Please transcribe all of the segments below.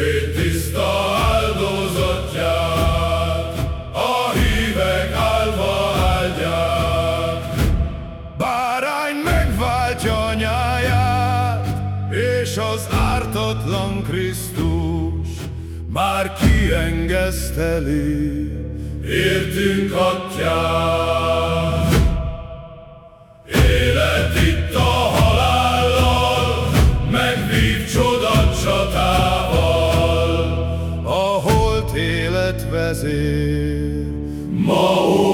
Vét tiszta áldozatját, a hívek álva áldják. Bárány megváltja anyáját, és az ártatlan Krisztus már kiengeszteli, értünk atyát. Élet itt a halállal, megvív csodat csatát. életvezér. Ma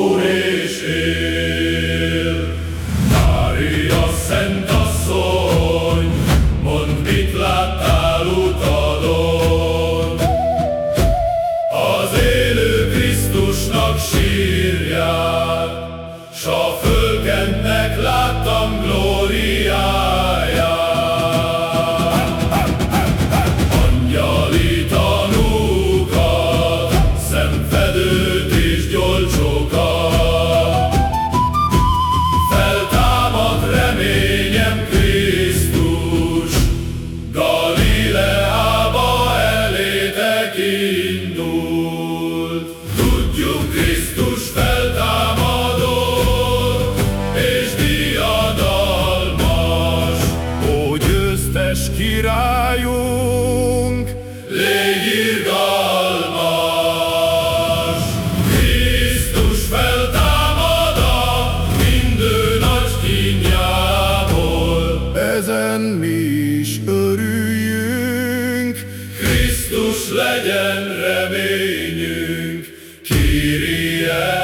királyunk, légy irgalmas. Krisztus feltámad a mindő nagy kínjából, ezen mi is örüljünk, Krisztus legyen reményünk, Kyrie